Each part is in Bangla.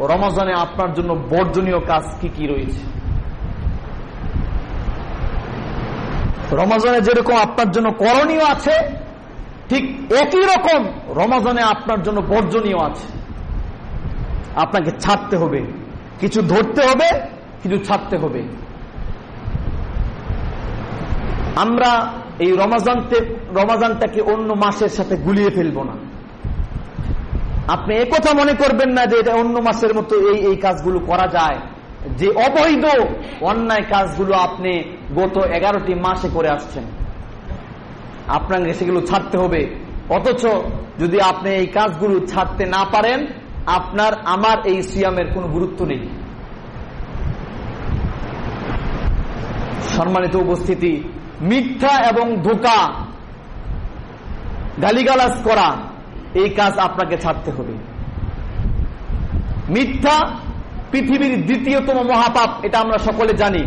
রমাজানে আপনার জন্য বর্জনীয় কাজ কি কি রয়েছে? রমাজানে যেরকম আপনার জন্য করণীয় আছে, ঠিক একই রকম রমাজানে আপনার জন্য বর্জনীয় আছে। আপনাকে ছাড়তে হবে, কিছু ধরতে হবে, কিছু ছাড়তে হবে। আমরা এই রমাজানতে, রমাজানটাকে অন্য মাসের সাথে গুলিয়ে ফেলব না। আপনি কথা মনে করবেন না যে এটা অন্য মাসের মতো এই এই কাজগুলো করা যায়। যে অবৈধ অন্যায় কাজগুলো আপনি গত এগারোটি মাসে করে আসছেন। আপনাকে সেগুলো ছাড়তে হবে। অথচ যদি আপনি এই কাজগুলো ছাড়তে না পারেন, আপনার, আমার এই সিয়ামের কোনো গুরুত্ব নেই। সম্মানিত উপস্থিতি, মিথ্যা এবং ধোকা, গালিগালাজ করা এই কাজ আপনাকে ছাড়তে হবে। মিথ্যা পৃথিবীর দ্বিতীয়তম মহাপাপ, এটা আমরা সকলে জানি।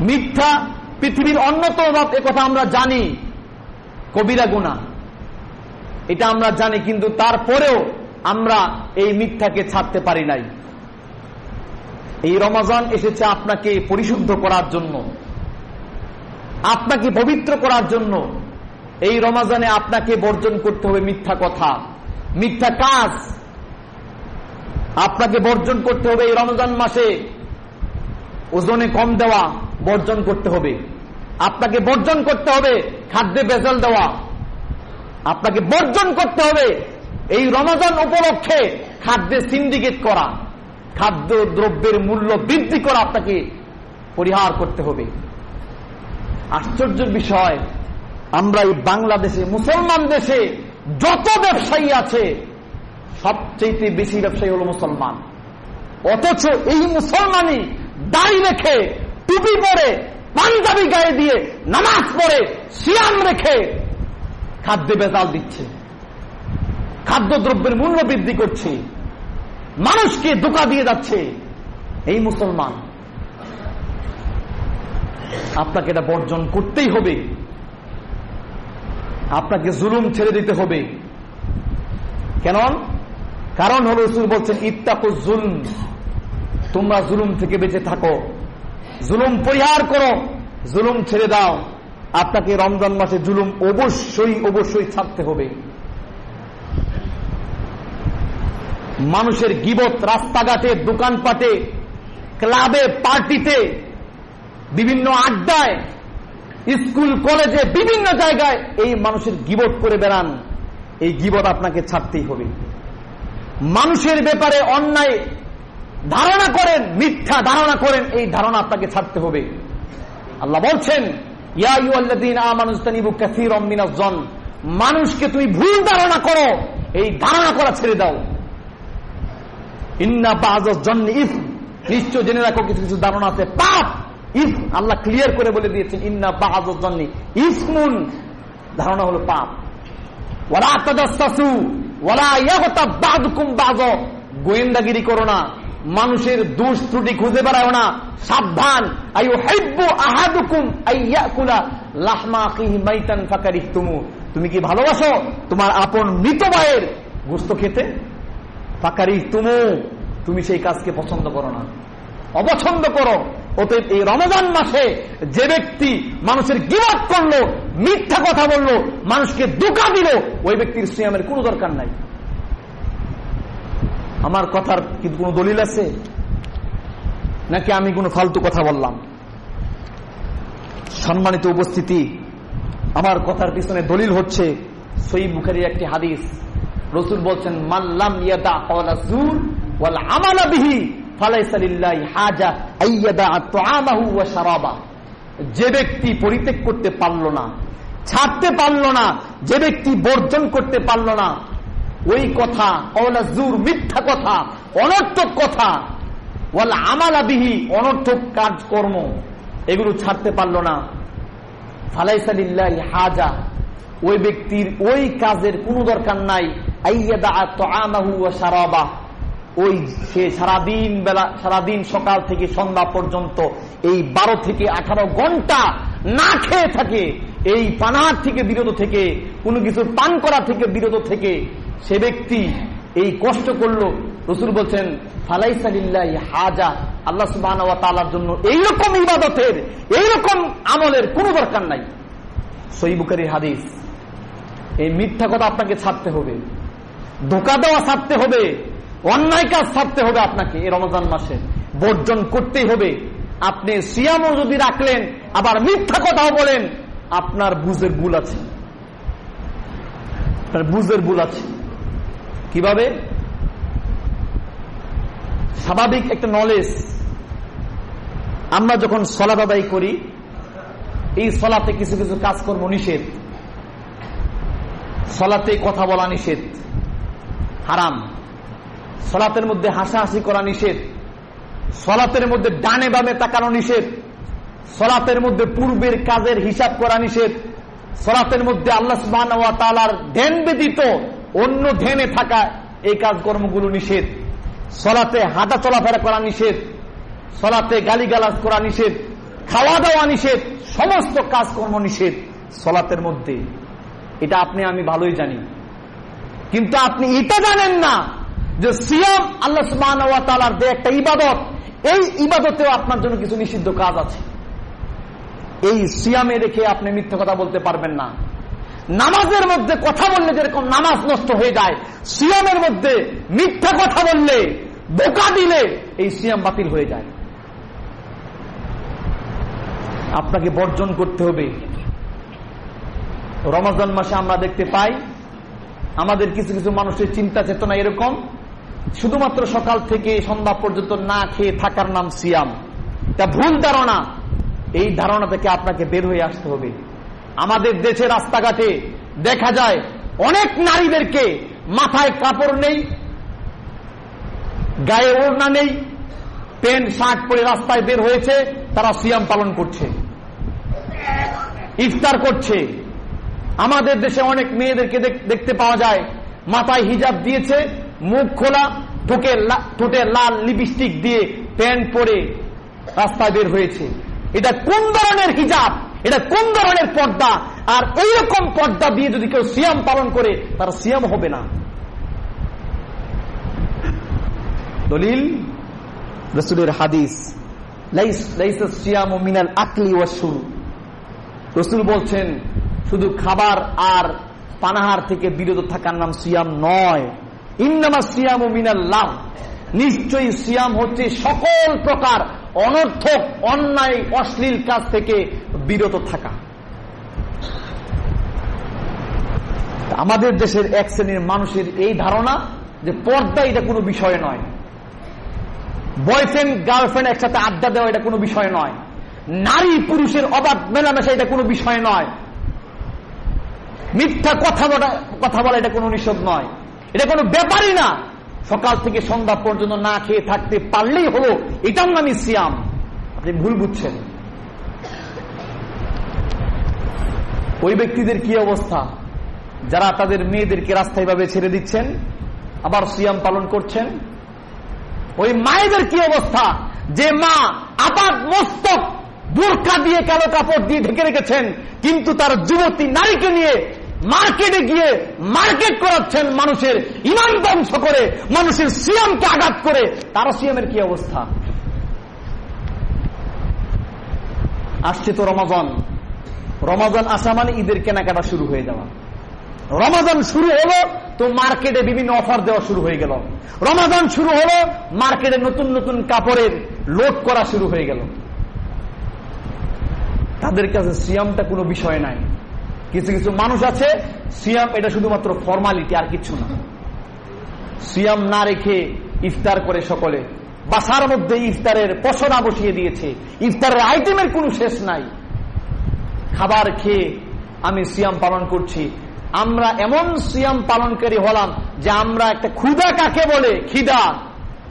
মিথ্যা পৃথিবীর অন্যতম পাপ কথা আমরা জানি। কবিরা গুণা। এটা আমরা জানি, কিন্তু তারপরেও আমরা এই মিথ্যাকে ছাড়তে পারি নাই। এই রমাজান এসেছে আপনাকে পরিশুদ্ধ করার জন্য, আপনাকে পবিত্র করার জন্য। এই রমাজানে আপনাকে বর্জন করতে হবে মিথ্যা কথা। মিথ্যা কাজ। আপনাকে বর্জন করতে হবে এই রমজান মাসে। ওজনে কম দেওয়া বর্জন করতে হবে। আপনাকে বর্জন করতে হবে খাদ্যে বেজাল দেওয়া। আপনাকে বর্জন করতে হবে এই রমাজান উপলক্ষে খাদ্যে সিন্ডিকেট করা। খাদ্য দ্রব্যের মূল্য বৃদ্ধি করা আপনাকে পরিহার করতে হবে। আশ্চর্যের বিষয় আমরা এই বাংলাদেশে, মুসলমান দেশে যত ব্যবসায়ী আছে সবচেয়ে বেশি ব্যবসায়ী হলো মুসলমান। অথচ এই মুসলমানই দাড়ি রেখে, টুপি পরে, পাঞ্জাবি গায়ে দিয়ে নামাজ পড়ে, সিয়াম রেখে খাদ্যে বেজাল দিচ্ছে। খাদ্যদ্রব্যের মূল্য বৃদ্ধি করছে। মানুষকে দোকা দিয়ে যাচ্ছে। এই মুসলমান, আপনাকে এটা বর্জন করতেই হবে। আপনাকে জুলুম ছেড়ে দিতে হবে। কেন কারণ হল রসুল বলছেন, ইত্তাকু জুলম, তোমরা জুলুম থেকে বেঁচে থাকো। জুলুম পরিহার করো, জুলুম ছেড়ে দাও। আপনাকে রমজান মাসে জুলুম অবশ্যই অবশ্যই ছাড়তে হবে। মানুষের গিবত রাস্তাঘাটে, দোকানপাটে, ক্লাবে, পার্টিতে, বিভিন্ন আড্ডায় স্কুল, কলেজে, বিভিন্ন জায়গায় এই মানুষের গিবত করে বেড়ান। এই গিবত আপনাকে ছাড়তেই হবে। মানুষের ব্যাপারে অন্যায় ধারণা করেন, মিথ্যা ধারণা করেন, এই ধারণা আপনাকে ছাড়তে হবে। আল্লাহ বলছেন মানুষকে তুমি ভুল ধারণা করো, এই ধারণা করা ছেড়ে দাও। ইন্না নিশ্চয় জেনে রাখো, কিছু কিছু ধারণা আছে। পাপ! ইফ, আল্লাহ ক্লিয়ার করে বলে দিয়েছেন, ইন্না বাহাজর জন্য ইসমুন ধারণা হলো পাপ। ইয়াগতা বাদকুম বাজ গোয়েন্দাগিরি করো না, মানুষের দোষ ত্রুটি খুঁজে বেড়ায় না, সাবধান। ফাকারিহতুমু তুমি কি ভালোবাসো? তোমার আপন মৃত ভাইয়ের গোস্ত খেতে ফাকারি তুমু তুমি সেই কাজকে পছন্দ করো না। অপছন্দ করো। অতএব এই রমজান মাসে যে ব্যক্তি মানুষের গিবাদ করল, মিথ্যা কথা বলল, মানুষকে দোকা দিল, ওই ব্যক্তির সিয়ামের কোনো দরকার নাই। আমার কথার কিন্তু কোনো দলিল আছে? নাকি আমি কোনো ফালতু কথা বললাম? সম্মানিত উপস্থিতি, আমার কথার পিছনে দলিল হচ্ছে সই মুখের একটি হাদিস। রসুল বলছেন মাল্লাম ইয়াদা আমালা বিহি আইয়াদা যে ব্যক্তি পরিত্যাগ করতে পারল না, ছাড়তে পারল না, যে ব্যক্তি বর্জন করতে পারল না, ওই কথা জুর মিথ্যা কথা, অনর্থক কথা আমালা বিহি, অনর্থক কাজকর্ম, এগুলো ছাড়তে পারল না। ফালাইসালিল্লাহি হাজা, ওই ব্যক্তির ওই কাজের কোনো দরকার নাই। ওই সে সারাদিন বেলা, সারাদিন সকাল থেকে সন্ধ্যা পর্যন্ত এই বারো থেকে আঠারো ঘণ্টা না খেয়ে থাকে, এই পানার থেকে বিরত থেকে, কোনো কিছু পান করা থেকে বিরত থেকে সে ব্যক্তি এই কষ্ট করল। রসুল বলছেন ফালাইসালিল্লাহ হাজা, আল্লাহ সুবাহ তালার জন্য এইরকম ইবাদতের, এইরকম আমলের কোনো দরকার নাই। সইবুকারী হাদিস, এই মিথ্যা কথা আপনাকে ছাড়তে হবে, ধোকা দেওয়া ছাড়তে হবে অন্যায় কাজ ছাড়তে হবে আপনাকে এই রমজান মাসে। বর্জন করতেই হবে। আপনি সিয়ামও যদি রাখলেন, আবার মিথ্যা কথাও বলেন, আপনার বুঝের ভুল আছে। বুঝের ভুল আছে। কীভাবে? স্বাভাবিক একটা নলেজ আমরা যখন সলাদ আদায় করি, এই সলাতে কিছু কিছু কাজকর্ম নিষেধ। সলাতে কথা বলা নিষেধ। হারাম। সলাতের মধ্যে হাসাহাসি করা নিষেধ। সলাতের মধ্যে ডানে বামে তাকানো নিষেধ। সলাতের মধ্যে পূর্বের কাজের হিসাব করা নিষেধ। সলাতের মধ্যে আল্লাহ তালার ধ্যান ব্যতীত অন্য ধ্যানে থাকা এই কাজকর্মগুলো নিষেধ। সলাতে হাঁটা চলাফেরা করা নিষেধ। সলাতে গালিগালাজ করা নিষেধ। খাওয়া দাওয়া নিষেধ। সমস্ত কাজকর্ম নিষেধ সলাতের মধ্যে। এটা আপনি, আমি ভালোই জানি। কিন্তু আপনি এটা জানেন না যে সিয়াম আল্লাহ সুবাহ যে একটা ইবাদত। এই ইবাদতেও আপনার জন্য কিছু নিষিদ্ধ কাজ আছে। এই সিয়ামে রেখে আপনি মিথ্যা কথা বলতে পারবেন না। নামাজের মধ্যে কথা বললে যেরকম নামাজ নষ্ট হয়ে যায়, সিয়ামের মধ্যে মিথ্যা কথা বললে, বোকা দিলে এই সিয়াম বাতিল হয়ে যায়। আপনাকে বর্জন করতে হবে। রমাজান মাসে আমরা দেখতে পাই, আমাদের কিছু কিছু মানুষের চিন্তা চেতনা এরকম শুধুমাত্র সকাল থেকে সন্ধ্যা পর্যন্ত না খেয়ে থাকার নাম সিয়াম। তা ভুল ধারণা। এই ধারণা থেকে আপনাকে বের হয়ে আসতে হবে। আমাদের দেশে রাস্তাঘাটে দেখা যায়, অনেক নারীদেরকে মাথায় কাপড় নেই, গায়ে ওড়না নেই, প্যান্ট, শার্ট পরে রাস্তায় বের হয়েছে, তারা সিয়াম পালন করছে। ইফতার করছে। আমাদের দেশে অনেক মেয়েদেরকে দেখতে পাওয়া যায়, মাথায় হিজাব দিয়েছে মুখ খোলা ঠোকে ঠোঁটে লাল লিপস্টিক দিয়ে প্যান্ট পরে রাস্তায় বের হয়েছে। এটা কোন ধরনের হিজাব? এটা কোন ধরনের পর্দা? আর এইরকম পর্দা দিয়ে যদি কেউ সিয়াম পালন করে, তার সিয়াম হবে না। দলিল? রসুলের হাদিস সিয়াম মিনাল আকলি ও শুরু। রসুল বলছেন, শুধু খাবার আর পানাহার থেকে বিরত থাকার নাম সিয়াম নয়। ইন্নামা সিয়াম ও মিনাল লাভ নিশ্চয়ই সিয়াম হচ্ছে সকল প্রকার অনর্থক, অন্যায়, অশ্লীল কাজ থেকে বিরত থাকা। আমাদের দেশের এক শ্রেণির মানুষের এই ধারণা যে পর্দা এটা কোনো বিষয় নয়। বয়ফ্রেন্ড, গার্লফ্রেন্ড একসাথে আড্ডা দেওয়া এটা কোনো বিষয় নয়। নারী পুরুষের অবাধ মেলামেশা এটা কোনো বিষয় নয়। মিথ্যা কথা বলা কথা বলা এটা কোনো নিষেধ নয়। এটা কোনো ব্যাপারই না। সকাল থেকে সন্ধ্যা পর্যন্ত না খেয়ে থাকতে পারলেই হলো এটার নামই সিয়াম। আপনি ভুল বুঝছেন। ওই ব্যক্তিদের কি অবস্থা? যারা তাদের মেয়েদেরকে রাস্তায় ভাবে ছেড়ে দিচ্ছেন, আবার সিয়াম পালন করছেন? ওই মায়েদের কি অবস্থা? যে মা আপাত মস্তক, বোরখা দিয়ে কালো কাপড় দিয়ে ঢেকে রেখেছেন, কিন্তু তার যুবতী নারীকে নিয়ে মার্কেটে গিয়ে মার্কেট করাচ্ছেন মানুষের ইমান ধ্বংস করে, মানুষের সিয়ামকে আঘাত করে। তার সিয়ামের কি অবস্থা? আসছে তো রমাজন। রমাজন আসা মানে ঈদের কেনাকাটা শুরু হয়ে যাওয়া। রমাদান শুরু হলো তো মার্কেটে বিভিন্ন অফার দেওয়া শুরু হয়ে গেল। রমাদান শুরু হলো, মার্কেটে নতুন নতুন কাপড়ের লোড করা শুরু হয়ে গেল। তাদের কাছে সিয়ামটা কোনো বিষয় নাই। কিছু কিছু মানুষ আছে, সিয়াম এটা শুধুমাত্র ফর্মালিটি আর কিছু না। সিয়াম না রেখে ইফতার করে সকলে। বাসার মধ্যে ইফতারের পশরা বসিয়ে দিয়েছে। ইফতারের আইটেমের কোনো শেষ নাই। খাবার খেয়ে আমি সিয়াম পালন করছি। আমরা এমন সিয়াম পালনকারী হলাম যে আমরা একটা ক্ষুদা কাকে বলে? খিদা।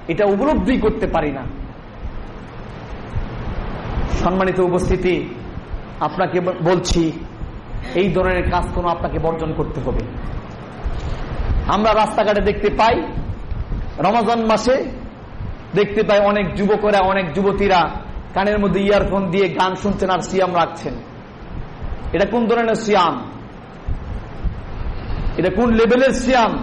এটা উপলব্ধি করতে পারি না। সম্মানিত উপস্থিতি, আপনাকে বলছি এই ধরনের কাজ কোনো আপনাকে বর্জন করতে হবে। আমরা রাস্তাঘাটে দেখতে পাই, রমাজান মাসে দেখতে পাই অনেক যুবকরা, অনেক যুবতীরা কানের মধ্যে ইয়ারফোন দিয়ে গান শুনছেন আর সিয়াম রাখছেন। এটা কোন ধরনের সিয়াম? এটা কোন লেভেলের সিয়াম?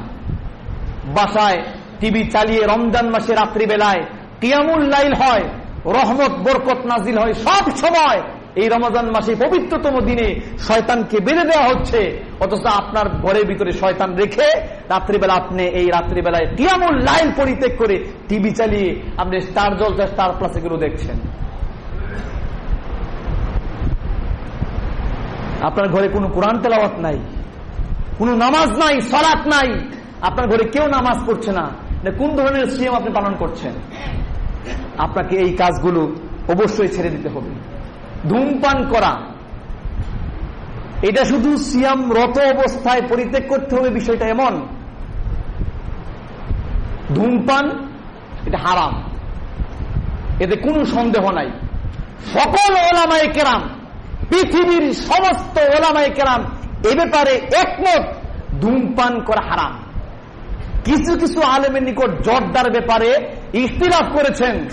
বাসায় টিভি চালিয়ে রমজান মাসে রাত্রিবেলায় কিয়ামুল লাইল হয়, রহমত বরকত নাজিল হয় সব সময়। এই রমজান মাসে পবিত্রতম দিনে শয়তানকে বেঁধে দেওয়া হচ্ছে। অথচ আপনার ঘরের ভিতরে শয়তান রেখে রাত্রিবেলা আপনি এই রাত্রিবেলায় কিয়ামুল লাইল পরিত্যাগ করে টিভি চালিয়ে আপনি স্টার জলসা স্টার প্লাস এগুলো দেখছেন। আপনার ঘরে কোনো কোরআন তেলাওয়াত নাই, কোনো নামাজ নাই সলাৎ নাই, আপনার ঘরে কেউ নামাজ পড়ছে না। কোন ধরনের সিএম আপনি পালন করছেন? আপনাকে এই কাজগুলো অবশ্যই ছেড়ে দিতে হবে। ধূমপান করা। এটা শুধু সিয়াম রত অবস্থায় পরিত্যাগ করতে হবে, বিষয়টা এমন। ধূমপান, এটা হারাম। এতে কোনো সন্দেহ নাই। সকল ওলামায় কেরাম, পৃথিবীর সমস্ত ওলামায় কেরাম, এ ব্যাপারে একমত, ধূমপান করা হারাম। কিছু কিছু আলেমের নিকট জর্দার ব্যাপারে ইস্তিরাফ করেছেন,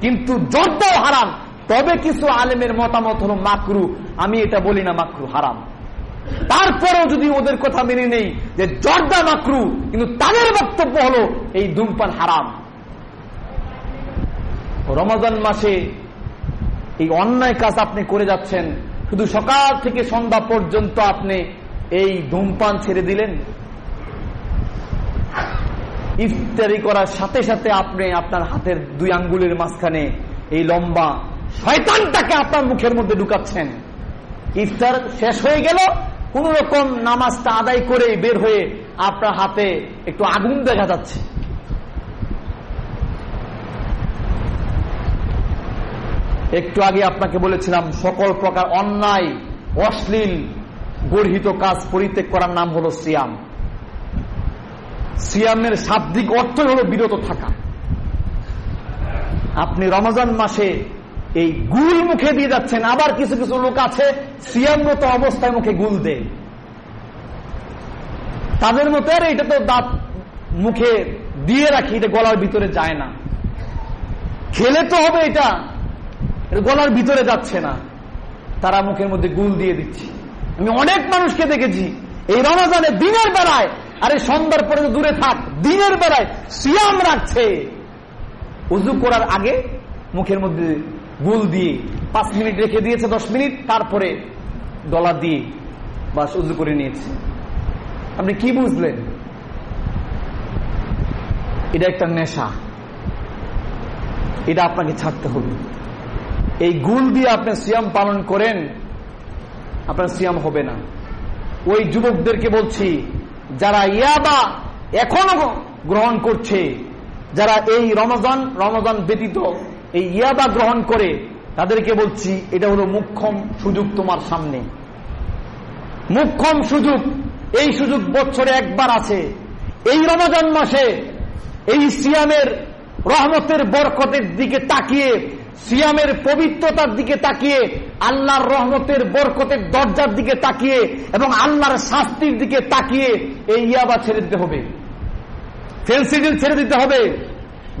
কিন্তু জর্দাও হারাম। তবে কিছু আলেমের মতামত হল মাকরু। আমি এটা বলি না মাকরু, হারাম। তারপরেও যদি ওদের কথা মেনে নেই যে জর্দা মাকরু, কিন্তু তাদের বক্তব্য হলো এই ধূমপান হারাম। রমাজান মাসে এই অন্যায় কাজ আপনি করে যাচ্ছেন, শুধু সকাল থেকে সন্ধ্যা পর্যন্ত আপনি এই ধূমপান ছেড়ে দিলেন। ইফতারি করার সাথে সাথে আপনি আপনার হাতের দুই আঙ্গুলের মাঝখানে এই লম্বা শয়তানটাকে আপনার মুখের মধ্যে ঢুকাচ্ছেন। ইফতার শেষ হয়ে গেল, কোন রকম নামাজটা আদায় করে বের হয়ে আপনার হাতে একটু আগুন দেখা যাচ্ছে। একটু আগে আপনাকে বলেছিলাম, সকল প্রকার অন্যায়, অশ্লীল, গর্হিত কাজ পরিত্যাগ করার নাম হলো সিয়াম। সিয়ামের শাব্দিক অর্থই হলো বিরত থাকা। আপনি রমজান মাসে এই গুল মুখে দিয়ে যাচ্ছেন। আবার কিছু কিছু লোক আছে, সিয়ামরত অবস্থায় মুখে গুল দেয় তাদের মতো আর এটা তো দাঁত মুখে দিয়ে রাখি, এটা গলার ভিতরে যায় না। খেলে তো হবে এটা গলার ভিতরে যাচ্ছে না। তারা মুখের মধ্যে গুল দিয়ে দিচ্ছে। আমি অনেক মানুষকে দেখেছি, এই রমাজানে দিনের বেলায়, আরে সন্ধ্যার পরে দূরে থাক, দিনের বেলায় সিয়াম রাখছে। উজু করার আগে মুখের মধ্যে গুল দিয়ে পাঁচ মিনিট রেখে দিয়েছে, দশ মিনিট, তারপরে ডলার দিয়ে বাস উজু করে নিয়েছে। আপনি কি বুঝলেন? এটা একটা নেশা। এটা আপনাকে ছাড়তে হবে। এই গুল দিয়ে আপনি সিয়াম পালন করেন, আপনার সিয়াম হবে না। ওই যুবকদেরকে বলছি, যারা ইয়াবা এখনও গ্রহণ করছে, যারা এই রমজান রমজান ব্যতীত এই ইয়াবা গ্রহণ করে তাদেরকে বলছি, এটা হলো মুখ্যম সুযোগ তোমার সামনে। মুখ্যম সুযোগ, এই সুযোগ বছরে একবার আছে। এই রমজান মাসে এই সিয়ামের রহমতের বরকতের দিকে তাকিয়ে, সিয়ামের পবিত্রতার দিকে তাকিয়ে, আল্লাহর রহমতের বরকতের দরজার দিকে তাকিয়ে এবং আল্লাহর শাস্তির দিকে তাকিয়ে এই ইয়াবা ছেড়ে দিতে হবে। ফেন্সিডিল ছেড়ে দিতে হবে।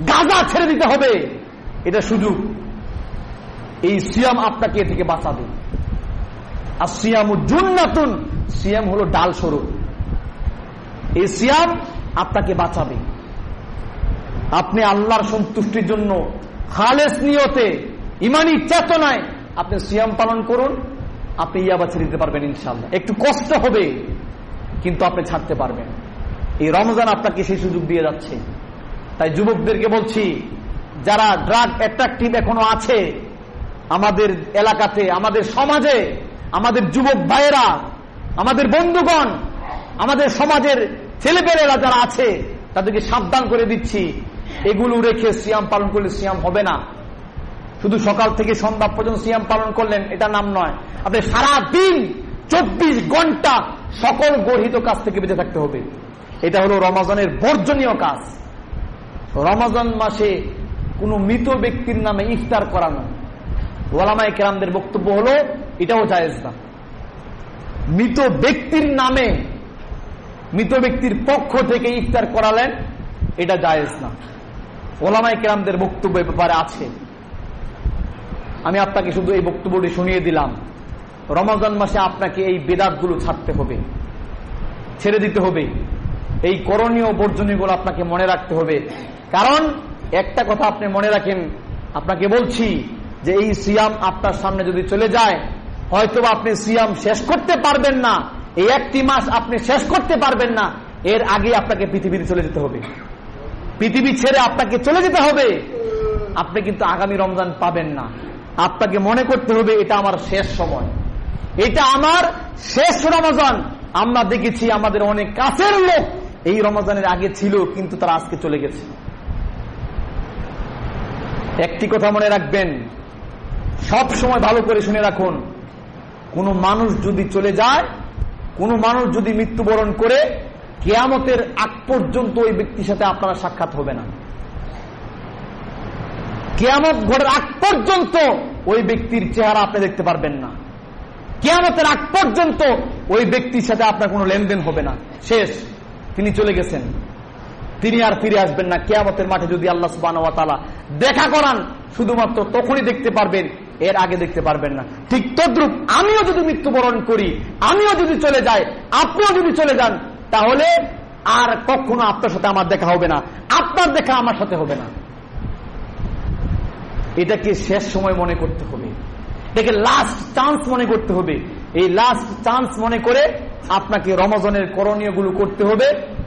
গাজা ছেড়ে দিতে হবে। এটা সুযোগ এই সিয়াম আপনাকে থেকে বাঁচাবে। আর সিয়াম জুন্নাতুন, সিয়াম হলো ডাল স্বরূপ। এই সিয়াম আপনাকে বাঁচাবে। আপনি আল্লাহর সন্তুষ্টির জন্য খালেস নিয়তে, ইমানি চেতনায় আপনি সিয়াম পালন করুন, আপনি ইয়াবা ছেড়ে দিতে পারবেন ইনশাল্লাহ একটু কষ্ট হবে, কিন্তু আপনি ছাড়তে পারবেন। এই রমজান আপনাকে সেই সুযোগ দিয়ে যাচ্ছে। তাই যুবকদেরকে বলছি যারা ড্রাগ অ্যাট্রাকটিভ এখনও আছে, আমাদের এলাকাতে, আমাদের সমাজে, আমাদের যুবক ভাইয়েরা, আমাদের বন্ধুগণ, আমাদের সমাজের ছেলেপেলেরা যারা আছে, তাদেরকে সাবধান করে দিচ্ছি। এগুলো রেখে সিয়াম পালন করলে সিয়াম হবে না। শুধু সকাল থেকে সন্ধ্যা পর্যন্ত সিয়াম পালন করলেন, এটা নাম নয়। আপনি সারা দিন চব্বিশ ঘণ্টা সকল গর্হিত কাজ থেকে বেঁচে থাকতে হবে। এটা হলো রমাজনের বর্জনীয় কাজ। রমাজন মাসে কোন মৃত ব্যক্তির নামে ইফতার করানো। ওলামাই কেরামদের বক্তব্য হলো, এটাও জায়েজ না। মৃত ব্যক্তির নামে মৃত ব্যক্তির পক্ষ থেকে ইফতার করালেন, এটা জায়েজ না। ওলামাই কেরামদের বক্তব্য ব্যাপারে আছে। আমি আপনাকে শুধু এই বক্তব্যটি শুনিয়ে দিলাম। রমজান মাসে আপনাকে এই বেদাতগুলো ছাড়তে হবে, ছেড়ে দিতে হবে। এই করণীয় বর্জনীয়গুলো আপনাকে মনে রাখতে হবে। কারণ একটা কথা আপনি মনে রাখেন, আপনাকে বলছি যে এই সিয়াম আপনার সামনে যদি চলে যায় হয়তো আপনি সিয়াম শেষ করতে পারবেন না, এই একটি মাস আপনি শেষ করতে পারবেন না, এর আগে আপনাকে পৃথিবীতে চলে যেতে হবে। পৃথিবী ছেড়ে আপনাকে চলে যেতে হবে। আপনি কিন্তু আগামী রমজান পাবেন না। আপনাকে মনে করতে হবে এটা আমার শেষ সময়। এটা আমার শেষ রমজান। আমরা দেখেছি আমাদের অনেক কাছের লোক এই রমজানের আগে ছিল, কিন্তু তারা আজকে চলে গেছে। একটি কথা মনে রাখবেন। সব সময় ভালো করে শুনে রাখুন। কোন মানুষ যদি চলে যায়, কোন মানুষ যদি মৃত্যুবরণ করে, কেয়ামতের আগ পর্যন্ত ওই ব্যক্তির সাথে আপনারা সাক্ষাৎ হবে না। কেয়ামত ঘরের আগ পর্যন্ত ওই ব্যক্তির চেহারা আপনি দেখতে পারবেন না। কেয়ামতের আগ পর্যন্ত ওই ব্যক্তির সাথে আপনার কোনো লেনদেন হবে না। শেষ। তিনি চলে গেছেন। তিনি আর ফিরে আসবেন না। কেয়ামতের মাঠে যদি আল্লাহ সুবাহ দেখা করান, শুধুমাত্র তখনই দেখতে পারবেন, এর আগে দেখতে পারবেন না। ঠিক তদ্রুপ আমিও যদি মৃত্যুবরণ করি, আমিও যদি চলে যাই, আপনিও যদি চলে যান, তাহলে আর কখনো আপনার সাথে আমার দেখা হবে না। আপনার দেখা আমার সাথে হবে না। এটাকে শেষ সময় মনে করতে হবে। এটাকে লাস্ট চান্স মনে করতে হবে। এই লাস্ট চান্স মনে করে আপনাকে রমজনের করণীয়গুলো করতে হবে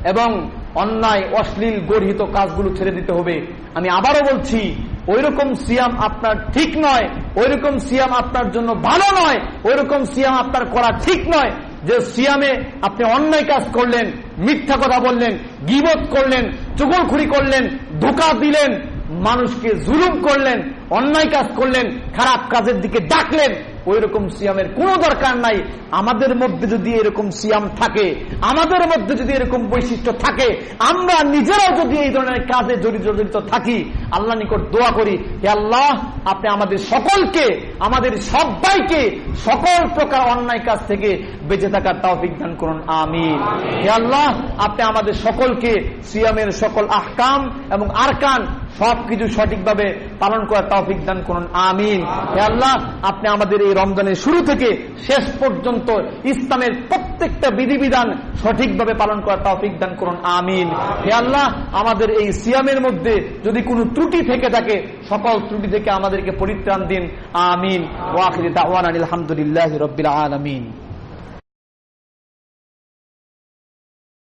এবং অন্যায়, অশ্লীল, গর্হিত কাজগুলো ছেড়ে দিতে হবে। আমি আবারও বলছি, ওইরকম সিয়াম আপনার ঠিক নয়, ওইরকম সিয়াম আপনার জন্য ভালো নয়, ওইরকম সিয়াম আপনার করা ঠিক নয় যে সিয়ামে আপনি অন্যায় কাজ করলেন, মিথ্যা কথা বললেন, গিবত করলেন, চুগলখুরি করলেন, ধোকা দিলেন, মানুষকে জুলুম করলেন, অন্যায় কাজ করলেন, খারাপ কাজের দিকে ডাকলেন ওই রকম সিয়ামের কোনো দরকার নাই। আমাদের মধ্যে যদি এরকম সিয়াম থাকে আমাদের মধ্যে যদি এরকম বৈশিষ্ট্য থাকে আমরা নিজেরাও যদি এই ধরনের কাজে জড়িত জড়িত থাকি আল্লাহ নিকট দোয়া করি হে আল্লাহ আপনি আমাদের সকলকে আমাদের সবাইকে সকল প্রকার অন্যায় কাজ থেকে বেঁচে থাকার তাও বিজ্ঞান করুন আমিন। হে আল্লাহ আপনি আমাদের সকলকে সিয়ামের সকল আহকাম এবং আরকান সবকিছু সঠিকভাবে পালন করার তৌফিক দান করুন। আমিন। হে আল্লাহ আপনি আমাদের এই রমজানের শুরু থেকে শেষ পর্যন্ত ইসলামের প্রত্যেকটা বিধিবিধান সঠিকভাবে পালন করার তৌফিক দান করুন। আমিন। হে আল্লাহ আমাদের এই সিয়ামের মধ্যে যদি কোনো ত্রুটি থেকে থাকে সকল ত্রুটি থেকে আমাদেরকে পরিত্রাণ দিন। আমিন। ওয়াখির দাওয়ান আলহামদুলিল্লাহ রবিল আলমিন।